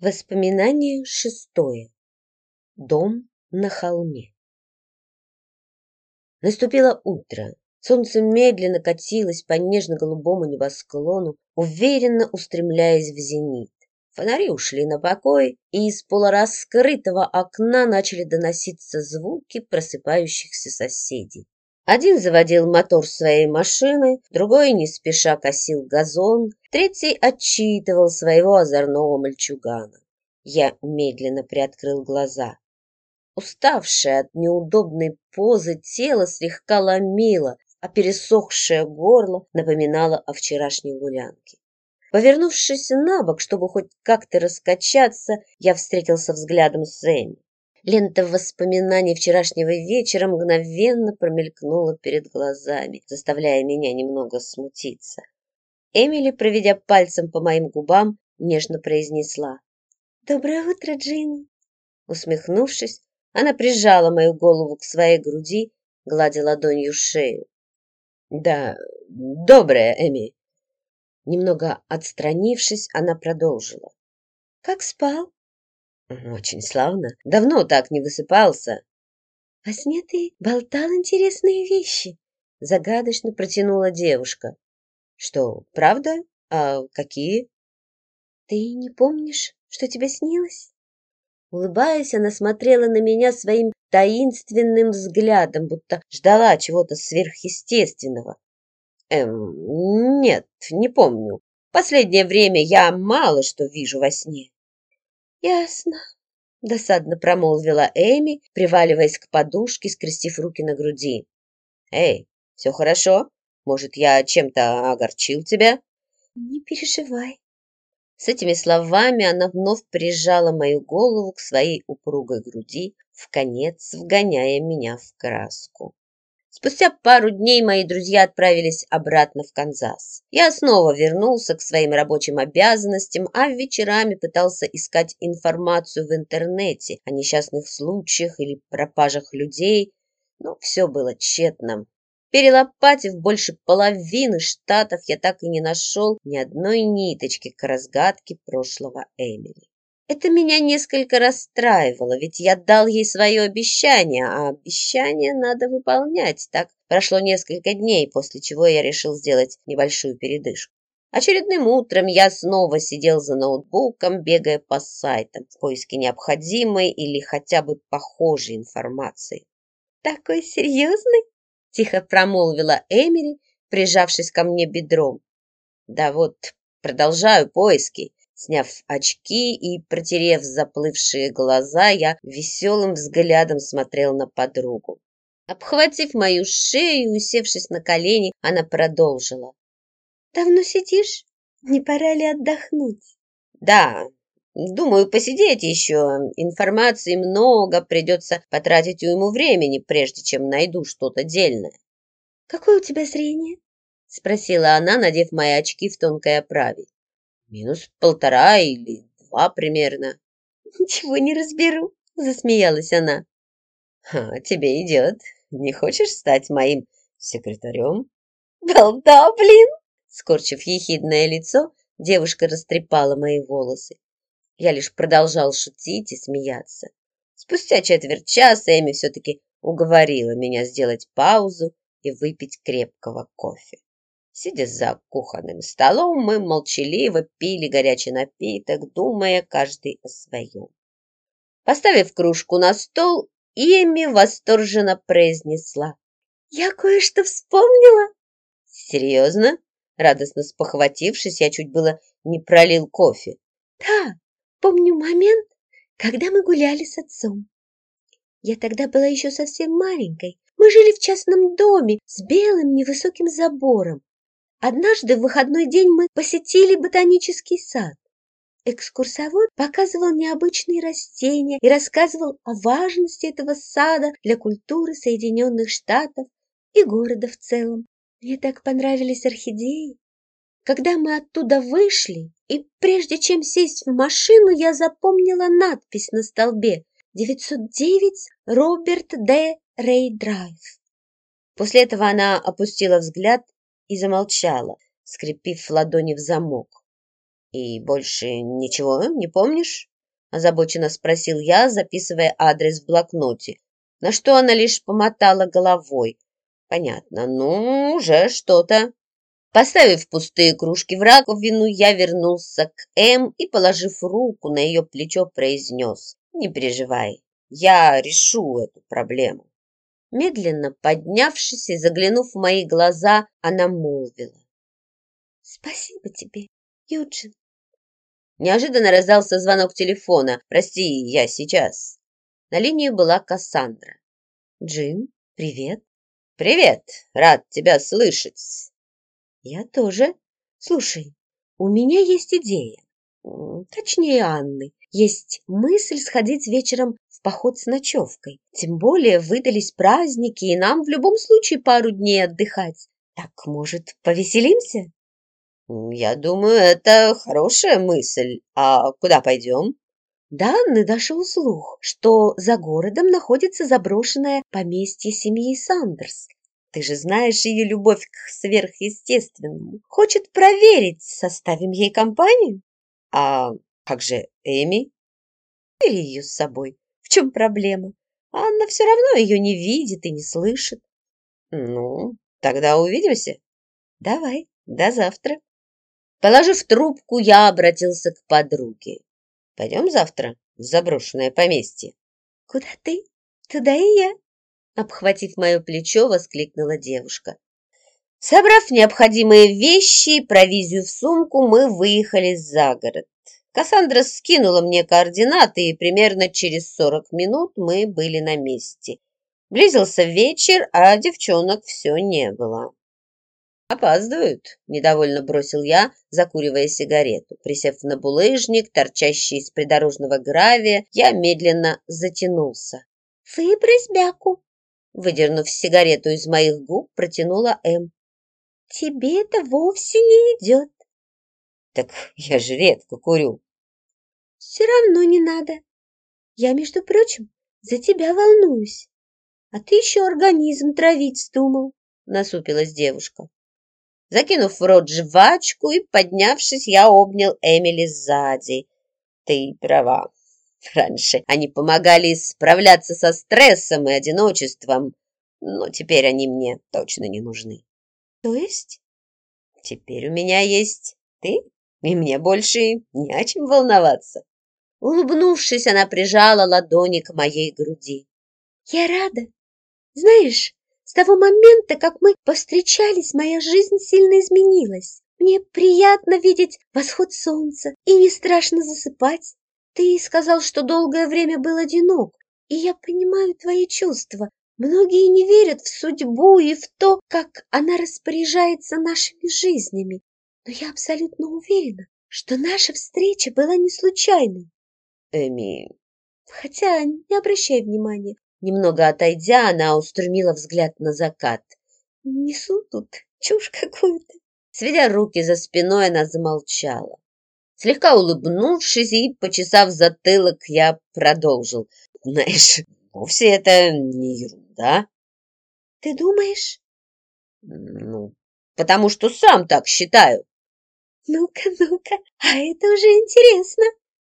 Воспоминание шестое. Дом на холме. Наступило утро. Солнце медленно катилось по нежно-голубому небосклону, уверенно устремляясь в зенит. Фонари ушли на покой, и из полураскрытого окна начали доноситься звуки просыпающихся соседей. Один заводил мотор своей машины, другой не спеша косил газон, третий отчитывал своего озорного мальчугана. Я медленно приоткрыл глаза. Уставшее от неудобной позы тело слегка ломило, а пересохшее горло напоминало о вчерашней гулянке. Повернувшись на бок, чтобы хоть как-то раскачаться, я встретился взглядом с Эми. Лента воспоминаний вчерашнего вечера мгновенно промелькнула перед глазами, заставляя меня немного смутиться. Эмили, проведя пальцем по моим губам, нежно произнесла. «Доброе утро, Джинни!» Усмехнувшись, она прижала мою голову к своей груди, гладя ладонью шею. «Да, доброе, Эми!» Немного отстранившись, она продолжила. «Как спал?» Очень славно. Давно так не высыпался. Во сне ты болтал интересные вещи, загадочно протянула девушка. Что, правда? А какие? Ты не помнишь, что тебе снилось? Улыбаясь, она смотрела на меня своим таинственным взглядом, будто ждала чего-то сверхъестественного. Эм, нет, не помню. Последнее время я мало что вижу во сне. «Ясно», — досадно промолвила Эми, приваливаясь к подушке, скрестив руки на груди. «Эй, все хорошо? Может, я чем-то огорчил тебя?» «Не переживай». С этими словами она вновь прижала мою голову к своей упругой груди, в конец вгоняя меня в краску. Спустя пару дней мои друзья отправились обратно в Канзас. Я снова вернулся к своим рабочим обязанностям, а вечерами пытался искать информацию в интернете о несчастных случаях или пропажах людей, но все было тщетно. Перелопатив больше половины штатов, я так и не нашел ни одной ниточки к разгадке прошлого Эмили. Это меня несколько расстраивало, ведь я дал ей свое обещание, а обещание надо выполнять. Так прошло несколько дней, после чего я решил сделать небольшую передышку. Очередным утром я снова сидел за ноутбуком, бегая по сайтам в поиске необходимой или хотя бы похожей информации. «Такой серьезный?» – тихо промолвила Эмили, прижавшись ко мне бедром. «Да вот, продолжаю поиски. Сняв очки и протерев заплывшие глаза, я веселым взглядом смотрел на подругу. Обхватив мою шею и усевшись на колени, она продолжила. «Давно сидишь? Не пора ли отдохнуть?» «Да, думаю, посидеть еще. Информации много, придется потратить уйму времени, прежде чем найду что-то дельное». «Какое у тебя зрение?» — спросила она, надев мои очки в тонкой оправе. Минус полтора или два примерно. Ничего не разберу, засмеялась она. А, тебе идет. Не хочешь стать моим секретарем? Балда, блин! Скорчив ехидное лицо, девушка растрепала мои волосы. Я лишь продолжал шутить и смеяться. Спустя четверть часа Эми все-таки уговорила меня сделать паузу и выпить крепкого кофе. Сидя за кухонным столом, мы молчаливо пили горячий напиток, думая каждый о своем. Поставив кружку на стол, Эми восторженно произнесла. «Я кое-что вспомнила!» «Серьезно?» Радостно спохватившись, я чуть было не пролил кофе. «Да, помню момент, когда мы гуляли с отцом. Я тогда была еще совсем маленькой. Мы жили в частном доме с белым невысоким забором. Однажды в выходной день мы посетили ботанический сад. Экскурсовод показывал необычные растения и рассказывал о важности этого сада для культуры Соединенных Штатов и города в целом. Мне так понравились орхидеи. Когда мы оттуда вышли, и прежде чем сесть в машину, я запомнила надпись на столбе 909 Роберт Д. Рей Драйв. После этого она опустила взгляд и замолчала, скрепив ладони в замок. «И больше ничего не помнишь?» озабоченно спросил я, записывая адрес в блокноте, на что она лишь помотала головой. Понятно, ну, уже что-то. Поставив пустые кружки в раковину, я вернулся к М и, положив руку на ее плечо, произнес. «Не переживай, я решу эту проблему». Медленно поднявшись и заглянув в мои глаза, она молвила. «Спасибо тебе, Юджин». Неожиданно раздался звонок телефона. «Прости, я сейчас». На линии была Кассандра. «Джин, привет». «Привет, рад тебя слышать». «Я тоже. Слушай, у меня есть идея. Точнее, Анны. Есть мысль сходить вечером в поход с ночевкой. Тем более выдались праздники, и нам в любом случае пару дней отдыхать. Так, может, повеселимся?» «Я думаю, это хорошая мысль. А куда пойдем?» До Анны дошел слух, что за городом находится заброшенное поместье семьи Сандерс. Ты же знаешь ее любовь к сверхъестественному. Хочет проверить, составим ей компанию? А как же Эми? Бери ее с собой. В чем проблема? Анна все равно ее не видит и не слышит. Ну, тогда увидимся. Давай, до завтра. Положив трубку, я обратился к подруге. Пойдем завтра в заброшенное поместье. Куда ты? Туда и я. Обхватив мое плечо, воскликнула девушка. Собрав необходимые вещи и провизию в сумку, мы выехали за город. Кассандра скинула мне координаты, и примерно через сорок минут мы были на месте. Близился вечер, а девчонок все не было. «Опаздывают», — недовольно бросил я, закуривая сигарету. Присев на булыжник, торчащий из придорожного гравия, я медленно затянулся. «Выбрось бяку», — выдернув сигарету из моих губ, протянула М. «Тебе это вовсе не идет». «Так я же редко курю». «Все равно не надо. Я, между прочим, за тебя волнуюсь. А ты еще организм травить вздумал», — насупилась девушка. Закинув в рот жвачку и поднявшись, я обнял Эмили сзади. Ты права. Раньше они помогали справляться со стрессом и одиночеством, но теперь они мне точно не нужны. То есть? Теперь у меня есть ты, и мне больше не о чем волноваться. Улыбнувшись, она прижала ладони к моей груди. Я рада. Знаешь, с того момента, как мы повстречались, моя жизнь сильно изменилась. Мне приятно видеть восход солнца и не страшно засыпать. Ты сказал, что долгое время был одинок, и я понимаю твои чувства. Многие не верят в судьбу и в то, как она распоряжается нашими жизнями. Но я абсолютно уверена, что наша встреча была не случайной. Эми... Хотя не обращай внимания, Немного отойдя, она устремила взгляд на закат. «Несу тут чушь какую-то». Сведя руки за спиной, она замолчала. Слегка улыбнувшись и почесав затылок, я продолжил. «Знаешь, вовсе это не ерунда». «Ты думаешь?» «Ну, потому что сам так считаю». «Ну-ка, ну-ка, а это уже интересно».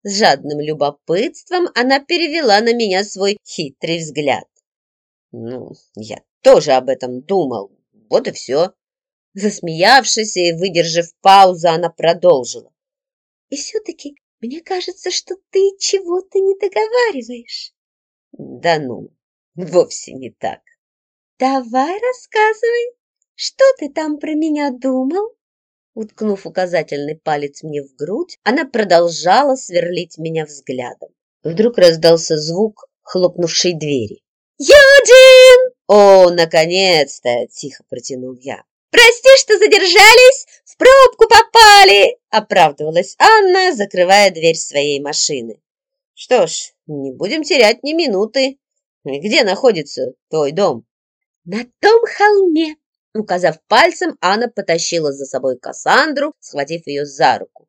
С жадным любопытством она перевела на меня свой хитрый взгляд. «Ну, я тоже об этом думал. Вот и все». Засмеявшись и выдержав паузу, она продолжила. «И все-таки мне кажется, что ты чего-то не договариваешь». «Да ну, вовсе не так». «Давай рассказывай, что ты там про меня думал?» Уткнув указательный палец мне в грудь, она продолжала сверлить меня взглядом. Вдруг раздался звук хлопнувшей двери. «Юджин!» «О, наконец-то!» – тихо протянул я. «Прости, что задержались! В пробку попали!» – оправдывалась Анна, закрывая дверь своей машины. «Что ж, не будем терять ни минуты. Где находится твой дом?» «На том холме, Указав пальцем, Анна потащила за собой Кассандру, схватив ее за руку.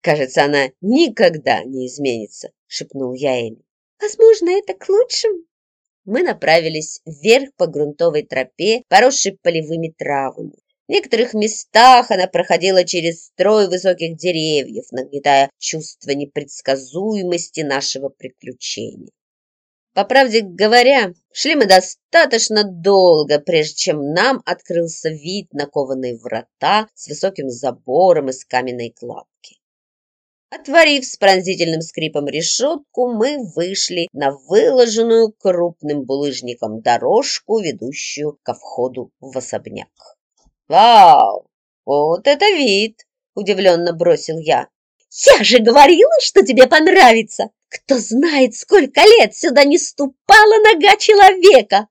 «Кажется, она никогда не изменится», — шепнул я Эми. «Возможно, это к лучшему». Мы направились вверх по грунтовой тропе, поросшей полевыми травами. некоторых местах она проходила через строй высоких деревьев, нагнетая чувство непредсказуемости нашего приключения. По правде говоря, шли мы достаточно долго, прежде чем нам открылся вид на кованые врата с высоким забором из каменной кладки. Отворив с пронзительным скрипом решетку, мы вышли на выложенную крупным булыжником дорожку, ведущую ко входу в особняк. «Вау! Вот это вид!» – удивленно бросил я. «Я же говорила, что тебе понравится! Кто знает, сколько лет сюда не ступала нога человека!»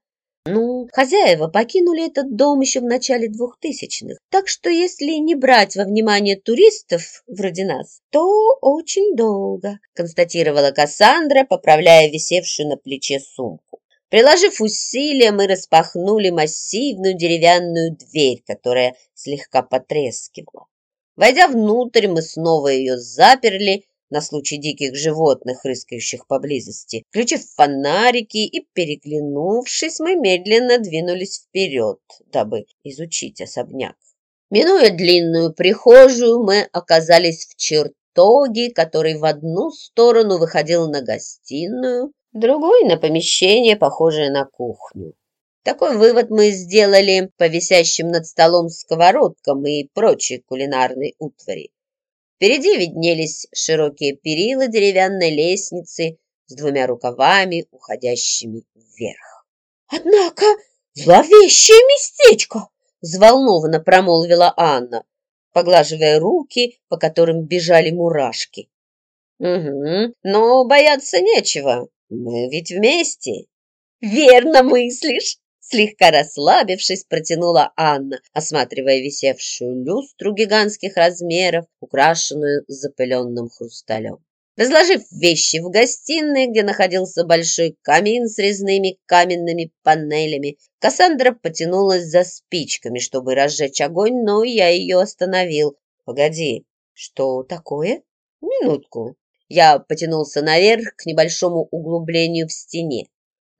Ну, хозяева покинули этот дом еще в начале двухтысячных, так что если не брать во внимание туристов вроде нас, то очень долго, констатировала Кассандра, поправляя висевшую на плече сумку. Приложив усилия, мы распахнули массивную деревянную дверь, которая слегка потрескивала. Войдя внутрь, мы снова ее заперли на случай диких животных, рыскающих поблизости. Включив фонарики и переглянувшись, мы медленно двинулись вперед, дабы изучить особняк. Минуя длинную прихожую, мы оказались в чертоге, который в одну сторону выходил на гостиную, другой на помещение, похожее на кухню. Такой вывод мы сделали по висящим над столом сковородкам и прочей кулинарной утвари. Впереди виднелись широкие перила деревянной лестницы с двумя рукавами, уходящими вверх. «Однако зловещее местечко!» — взволнованно промолвила Анна, поглаживая руки, по которым бежали мурашки. «Угу, но бояться нечего, мы ведь вместе». «Верно мыслишь!» Слегка расслабившись, протянула Анна, осматривая висевшую люстру гигантских размеров, украшенную запыленным хрусталем. Разложив вещи в гостиной, где находился большой камин с резными каменными панелями, Кассандра потянулась за спичками, чтобы разжечь огонь, но я ее остановил. «Погоди, что такое?» «Минутку». Я потянулся наверх к небольшому углублению в стене.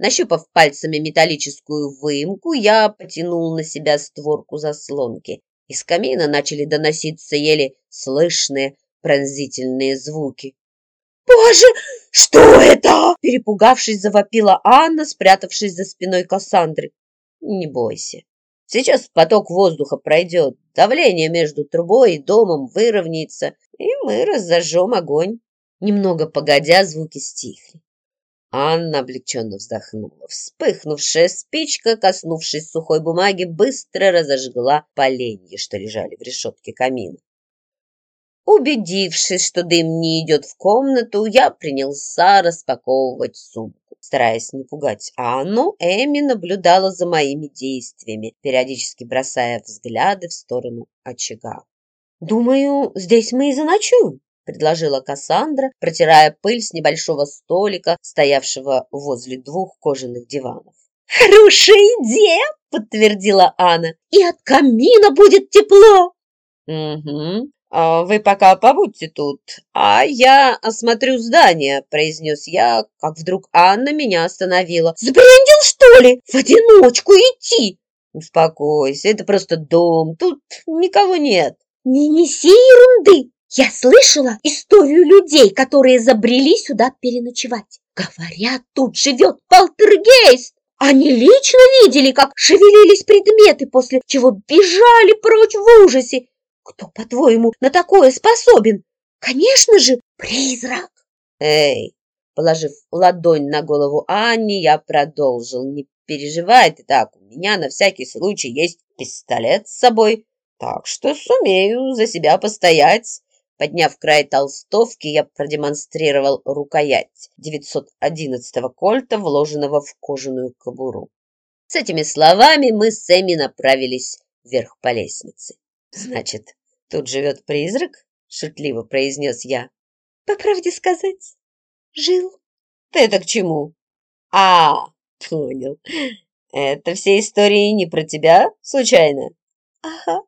Нащупав пальцами металлическую выемку, я потянул на себя створку заслонки. Из камина начали доноситься еле слышные пронзительные звуки. «Боже, что это?» Перепугавшись, завопила Анна, спрятавшись за спиной Кассандры. «Не бойся. Сейчас поток воздуха пройдет, давление между трубой и домом выровняется, и мы разожжем огонь». Немного погодя, звуки стихли. Анна облегченно вздохнула. Вспыхнувшая спичка, коснувшись сухой бумаги, быстро разожгла поленья, что лежали в решетке камина. Убедившись, что дым не идет в комнату, я принялся распаковывать сумку. Стараясь не пугать Анну, Эми наблюдала за моими действиями, периодически бросая взгляды в сторону очага. «Думаю, здесь мы и заночуем», — предложила Кассандра, протирая пыль с небольшого столика, стоявшего возле двух кожаных диванов. «Хорошая идея!» — подтвердила Анна. «И от камина будет тепло!» «Угу. А вы пока побудьте тут, а я осмотрю здание», — произнес я, как вдруг Анна меня остановила. «Сбрендил, что ли? В одиночку идти?» «Успокойся, это просто дом, тут никого нет». «Не неси ерунды! Я слышала историю людей, которые забрели сюда переночевать. Говорят, тут живет полтергейст. Они лично видели, как шевелились предметы, после чего бежали прочь в ужасе. Кто, по-твоему, на такое способен? Конечно же, призрак. Эй, положив ладонь на голову Анни, я продолжил. Не переживай ты так, у меня на всякий случай есть пистолет с собой, так что сумею за себя постоять. Подняв край толстовки, я продемонстрировал рукоять 911-го кольта, вложенного в кожаную кобуру. С этими словами мы с Эми направились вверх по лестнице. «Значит, тут живет призрак?» — шутливо произнес я. «По правде сказать, жил». «Ты это к чему?» «А, понял. Это все истории не про тебя, случайно?» «Ага.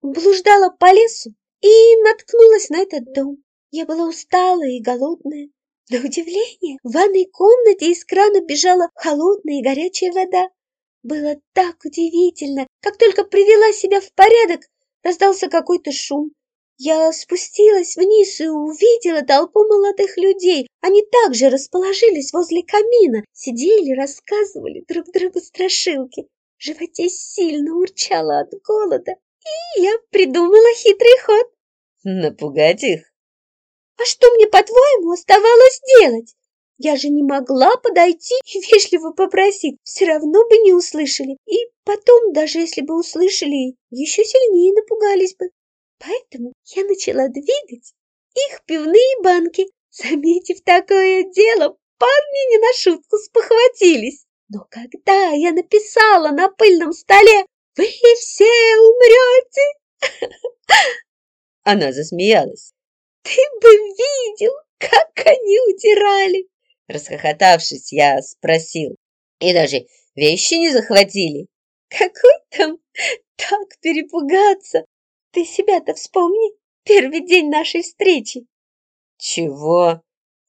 Блуждала по лесу и наткнулась на этот дом. Я была усталая и голодная. На удивление, в ванной комнате из крана бежала холодная и горячая вода. Было так удивительно. Как только привела себя в порядок, раздался какой-то шум. Я спустилась вниз и увидела толпу молодых людей. Они также расположились возле камина, сидели, рассказывали друг другу страшилки. В животе сильно урчало от голода, и я придумала хитрый ход. Напугать их? А что мне, по-твоему, оставалось делать? Я же не могла подойти и вежливо попросить, все равно бы не услышали. И потом, даже если бы услышали, еще сильнее напугались бы. Поэтому я начала двигать их пивные банки. Заметив такое дело, парни не на шутку спохватились. Но когда я написала на пыльном столе «Вы все умрете!» Она засмеялась. Ты бы видел, как они удирали. Расхохотавшись, я спросил. И даже вещи не захватили? Какой там так перепугаться? Ты себя-то вспомни, первый день нашей встречи. Чего?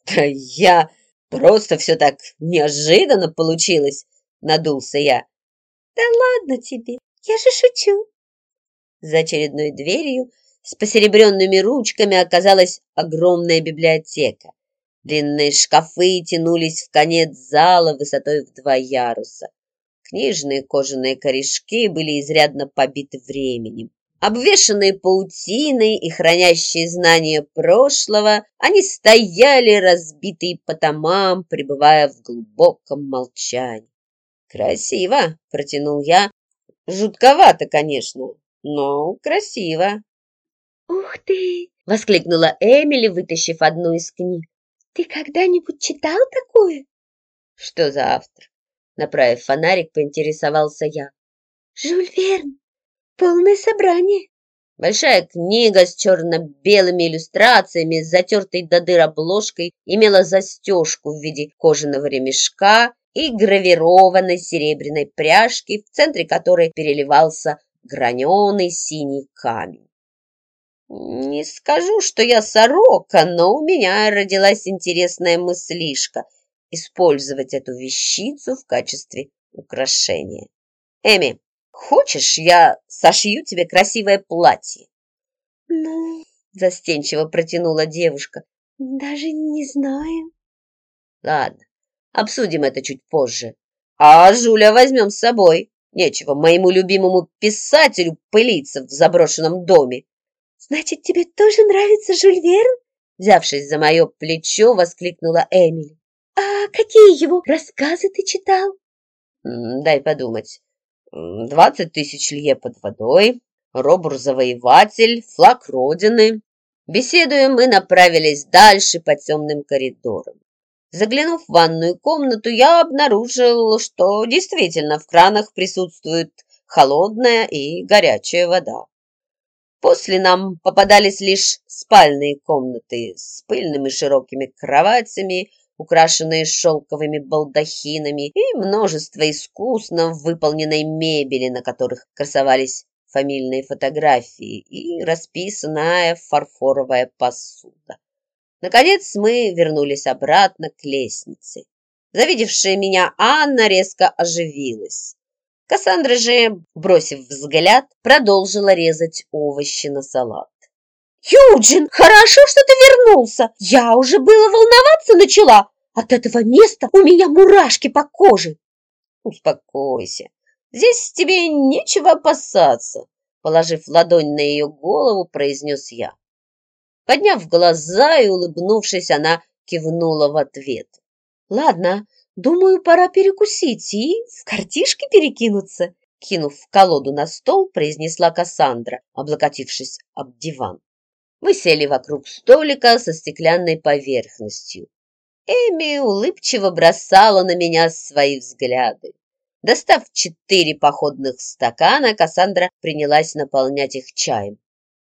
Да я... Просто все так неожиданно получилось, надулся я. Да ладно тебе, я же шучу. За очередной дверью с посеребренными ручками оказалась огромная библиотека. Длинные шкафы тянулись в конец зала высотой в два яруса. Книжные кожаные корешки были изрядно побиты временем. Обвешанные паутиной и хранящие знания прошлого, они стояли разбитые по томам, пребывая в глубоком молчании. «Красиво!» — протянул я. «Жутковато, конечно, но красиво!» «Ух ты!» — воскликнула Эмили, вытащив одну из книг. «Ты когда-нибудь читал такое?» «Что за автор?» Направив фонарик, поинтересовался я. «Жюль Верн. Полное собрание». Большая книга с черно-белыми иллюстрациями, с затертой до дыр обложкой, имела застежку в виде кожаного ремешка и гравированной серебряной пряжки, в центре которой переливался граненый синий камень. Не скажу, что я сорока, но у меня родилась интересная мыслишка использовать эту вещицу в качестве украшения. Эми, хочешь, я сошью тебе красивое платье? Ну, застенчиво протянула девушка. Даже не знаю. Ладно, обсудим это чуть позже. А Жуля возьмем с собой. Нечего моему любимому писателю пылиться в заброшенном доме. «Значит, тебе тоже нравится Жюль Верн?» Взявшись за мое плечо, воскликнула Эмили. «А какие его рассказы ты читал?» «Дай подумать. «Двадцать тысяч лье под водой», «Робур-завоеватель», «Флаг Родины». Беседуя, мы направились дальше по темным коридорам. Заглянув в ванную комнату, я обнаружил, что действительно в кранах присутствует холодная и горячая вода. После нам попадались лишь спальные комнаты с пыльными широкими кроватями, украшенные шелковыми балдахинами и множество искусно выполненной мебели, на которых красовались фамильные фотографии и расписанная фарфоровая посуда. Наконец мы вернулись обратно к лестнице. Завидевшая меня Анна резко оживилась. Кассандра же, бросив взгляд, продолжила резать овощи на салат. «Юджин, хорошо, что ты вернулся! Я уже было волноваться начала! От этого места у меня мурашки по коже!» «Успокойся, здесь тебе нечего опасаться!» Положив ладонь на ее голову, произнес я. Подняв глаза и улыбнувшись, она кивнула в ответ. «Ладно, Думаю, пора перекусить и в картишки перекинуться. Кинув колоду на стол, произнесла Кассандра, облокотившись об диван. Мы сели вокруг столика со стеклянной поверхностью. Эми улыбчиво бросала на меня свои взгляды. Достав четыре походных стакана, Кассандра принялась наполнять их чаем.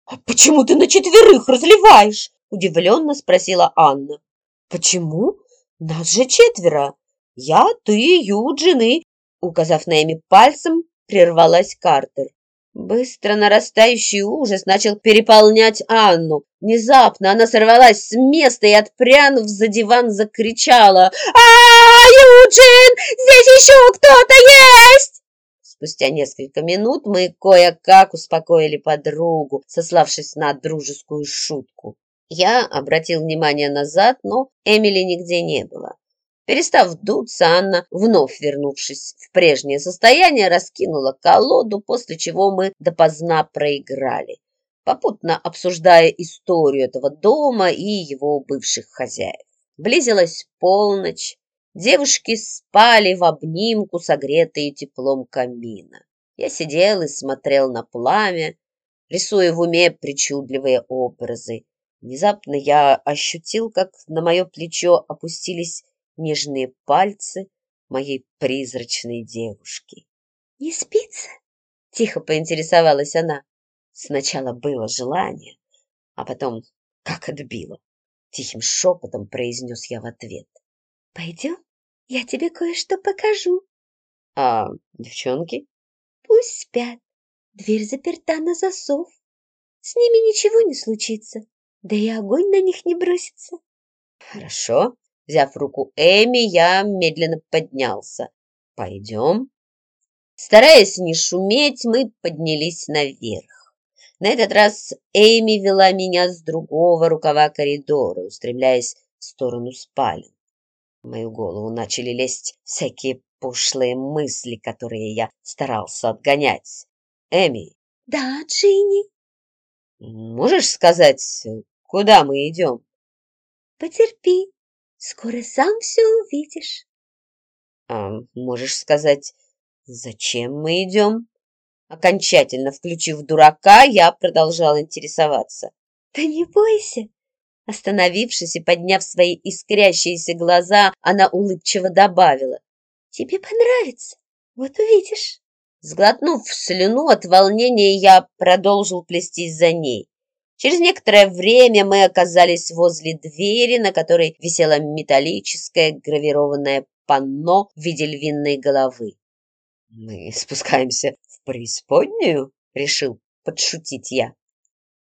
«А почему ты на четверых разливаешь?» – удивленно спросила Анна. «Почему? Нас же четверо!» «Я, ты, Юджин и...» Указав на Эми пальцем, прервалась Картер. Быстро нарастающий ужас начал переполнять Анну. Внезапно она сорвалась с места и, отпрянув за диван, закричала. -а Юджин! Здесь еще кто-то есть!» Спустя несколько минут мы кое-как успокоили подругу, сославшись на дружескую шутку. Я обратил внимание назад, но Эмили нигде не было. Перестав дуться, Анна, вновь вернувшись в прежнее состояние, раскинула колоду, после чего мы допоздна проиграли, попутно обсуждая историю этого дома и его бывших хозяев. Близилась полночь, девушки спали в обнимку, согретые теплом камина. Я сидел и смотрел на пламя, рисуя в уме причудливые образы. Внезапно я ощутил, как на мое плечо опустились нежные пальцы моей призрачной девушки. «Не спится?» — тихо поинтересовалась она. Сначала было желание, а потом как отбило. Тихим шепотом произнес я в ответ. «Пойдем, я тебе кое-что покажу». «А девчонки?» «Пусть спят. Дверь заперта на засов. С ними ничего не случится, да и огонь на них не бросится». «Хорошо». Взяв руку Эми, я медленно поднялся. «Пойдем?» Стараясь не шуметь, мы поднялись наверх. На этот раз Эми вела меня с другого рукава коридора, устремляясь в сторону спален. В мою голову начали лезть всякие пошлые мысли, которые я старался отгонять. Эми. Да, Джинни. Можешь сказать, куда мы идем? Потерпи, скоро сам все увидишь. А можешь сказать, зачем мы идем? Окончательно включив дурака, я продолжал интересоваться. Да не бойся. Остановившись и подняв свои искрящиеся глаза, она улыбчиво добавила. Тебе понравится, вот увидишь. Сглотнув слюну от волнения, я продолжил плестись за ней. Через некоторое время мы оказались возле двери, на которой висело металлическое гравированное панно в виде львиной головы. «Мы спускаемся в преисподнюю?» — решил подшутить я.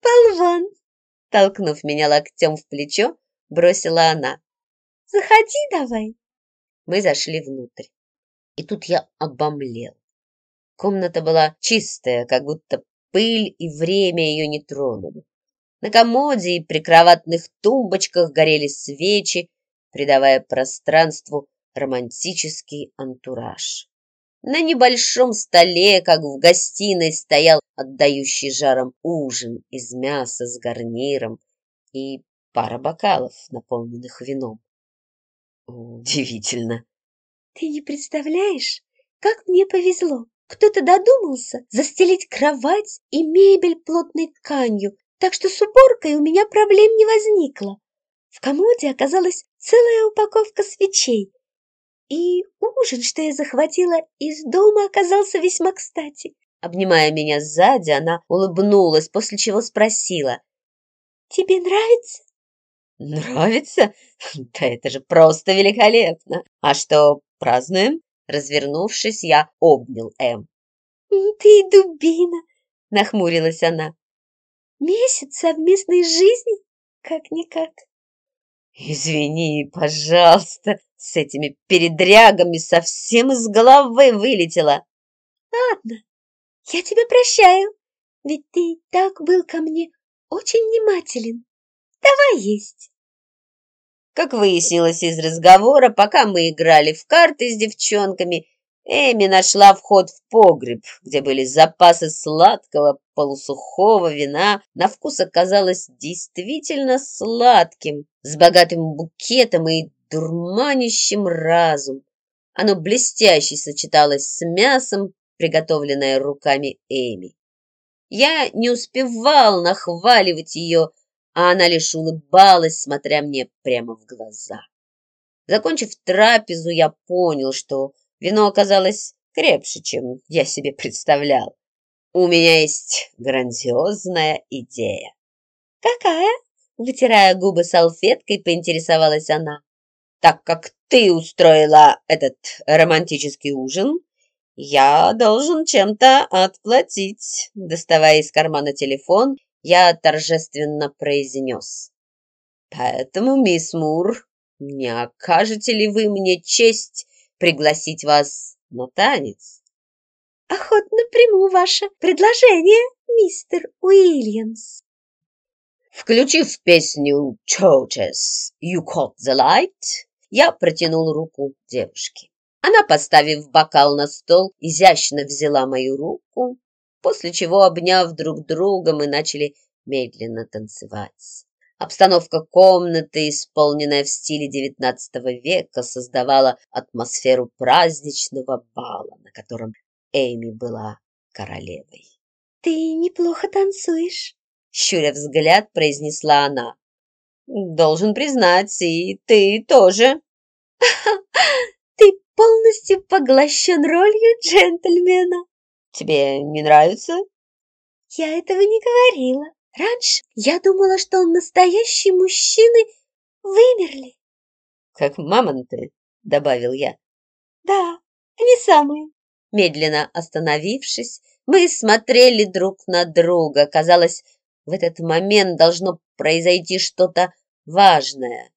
«Болван!» — толкнув меня локтем в плечо, бросила она. «Заходи давай!» Мы зашли внутрь. И тут я обомлел. Комната была чистая, как будто пыль и время ее не тронули. На комоде и прикроватных тумбочках горели свечи, придавая пространству романтический антураж. На небольшом столе, как в гостиной, стоял отдающий жаром ужин из мяса с гарниром и пара бокалов, наполненных вином. Удивительно. Ты не представляешь, как мне повезло. Кто-то додумался застелить кровать и мебель плотной тканью, так что с уборкой у меня проблем не возникло. В комоде оказалась целая упаковка свечей. И ужин, что я захватила из дома, оказался весьма кстати. Обнимая меня сзади, она улыбнулась, после чего спросила. «Тебе нравится?» «Нравится? Да это же просто великолепно! А что, празднуем?» Развернувшись, я обнял Эм. «Ты дубина!» — нахмурилась она. «Месяц совместной жизни? Как-никак!» «Извини, пожалуйста, с этими передрягами совсем из головы вылетела!» «Ладно, я тебя прощаю, ведь ты так был ко мне очень внимателен. Давай есть!» Как выяснилось из разговора, пока мы играли в карты с девчонками, Эми нашла вход в погреб, где были запасы сладкого полусухого вина. На вкус оказалось действительно сладким, с богатым букетом и дурманящим разум. Оно блестяще сочеталось с мясом, приготовленное руками Эми. Я не успевал нахваливать ее, а она лишь улыбалась, смотря мне прямо в глаза. Закончив трапезу, я понял, что вино оказалось крепче, чем я себе представлял. У меня есть грандиозная идея. «Какая?» Вытирая губы салфеткой, поинтересовалась она. «Так как ты устроила этот романтический ужин, я должен чем-то отплатить». Доставая из кармана телефон, я торжественно произнес. «Поэтому, мисс Мур, не окажете ли вы мне честь пригласить вас на танец?» охотно приму ваше предложение, мистер Уильямс. Включив песню «Churches, You Caught the Light», я протянул руку девушке. Она, поставив бокал на стол, изящно взяла мою руку, после чего, обняв друг друга, мы начали медленно танцевать. Обстановка комнаты, исполненная в стиле XIX века, создавала атмосферу праздничного бала, на котором Эми была королевой. «Ты неплохо танцуешь», — щуря взгляд, произнесла она. «Должен признать, и ты тоже». «Ты полностью поглощен ролью джентльмена». «Тебе не нравится?» «Я этого не говорила. Раньше я думала, что настоящие мужчины вымерли. Как мамонты, добавил я. Да, они самые. Медленно остановившись, мы смотрели друг на друга. Казалось, в этот момент должно произойти что-то важное.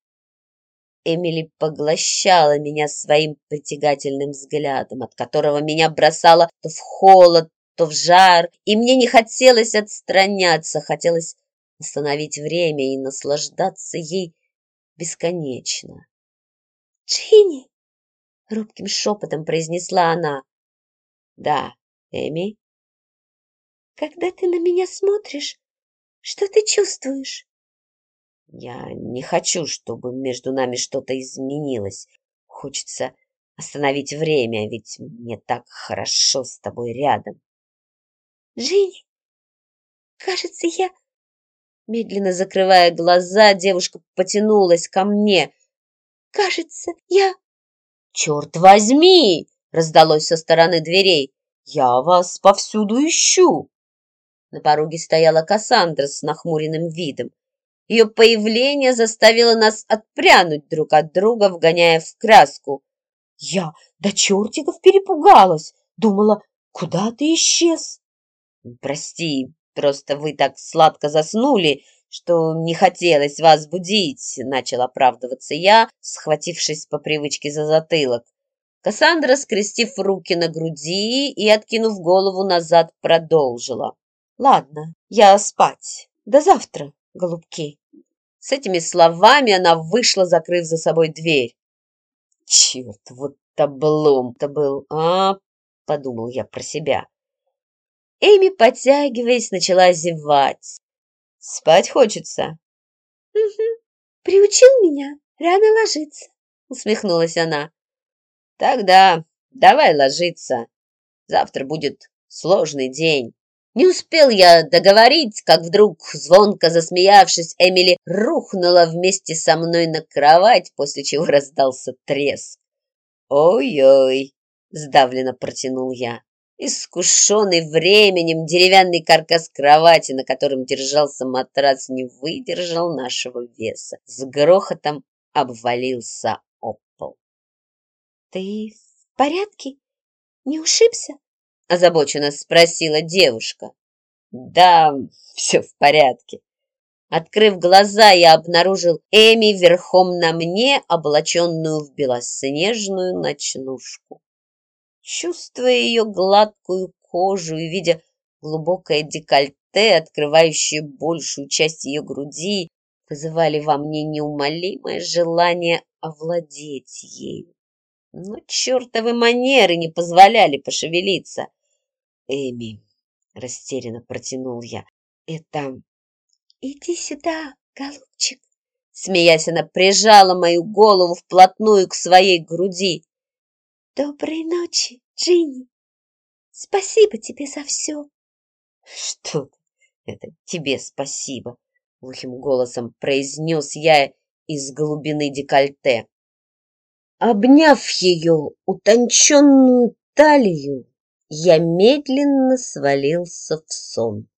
Эмили поглощала меня своим притягательным взглядом, от которого меня бросало то в холод, то в жар, и мне не хотелось отстраняться, хотелось остановить время и наслаждаться ей бесконечно. «Джинни!» — робким шепотом произнесла она. «Да, Эми?» «Когда ты на меня смотришь, что ты чувствуешь?» «Я не хочу, чтобы между нами что-то изменилось. Хочется остановить время, ведь мне так хорошо с тобой рядом». Жень, кажется, я...» Медленно закрывая глаза, девушка потянулась ко мне. «Кажется, я...» «Черт возьми!» — раздалось со стороны дверей. «Я вас повсюду ищу!» На пороге стояла Кассандра с нахмуренным видом. Ее появление заставило нас отпрянуть друг от друга, вгоняя в краску. Я до чертиков перепугалась, думала, куда ты исчез? «Прости, просто вы так сладко заснули, что не хотелось вас будить», — начал оправдываться я, схватившись по привычке за затылок. Кассандра, скрестив руки на груди и откинув голову назад, продолжила. «Ладно, я спать. До завтра, голубки». С этими словами она вышла, закрыв за собой дверь. «Черт, вот таблом-то был, а!» — подумал я про себя. Эми, подтягиваясь, начала зевать. «Спать хочется?» «Угу. Приучил меня рано ложиться», — усмехнулась она. «Тогда давай ложиться. Завтра будет сложный день». Не успел я договорить, как вдруг, звонко засмеявшись, Эмили рухнула вместе со мной на кровать, после чего раздался треск. «Ой-ой!» — сдавленно протянул я. Искушенный временем деревянный каркас кровати, на котором держался матрас, не выдержал нашего веса. С грохотом обвалился об пол. «Ты в порядке? Не ушибся?» – озабоченно спросила девушка. «Да, все в порядке». Открыв глаза, я обнаружил Эми верхом на мне, облаченную в белоснежную ночнушку. Чувствуя ее гладкую кожу и видя глубокое декольте, открывающее большую часть ее груди, вызывали во мне неумолимое желание овладеть ею. Но чертовы манеры не позволяли пошевелиться. «Эми», — растерянно протянул я, — «это...» «Иди сюда, голубчик!» Смеясь, она прижала мою голову вплотную к своей груди. Доброй ночи, Джинни. Спасибо тебе за все. Что это тебе спасибо, глухим голосом произнес я из глубины декольте. Обняв ее утонченную талию, я медленно свалился в сон.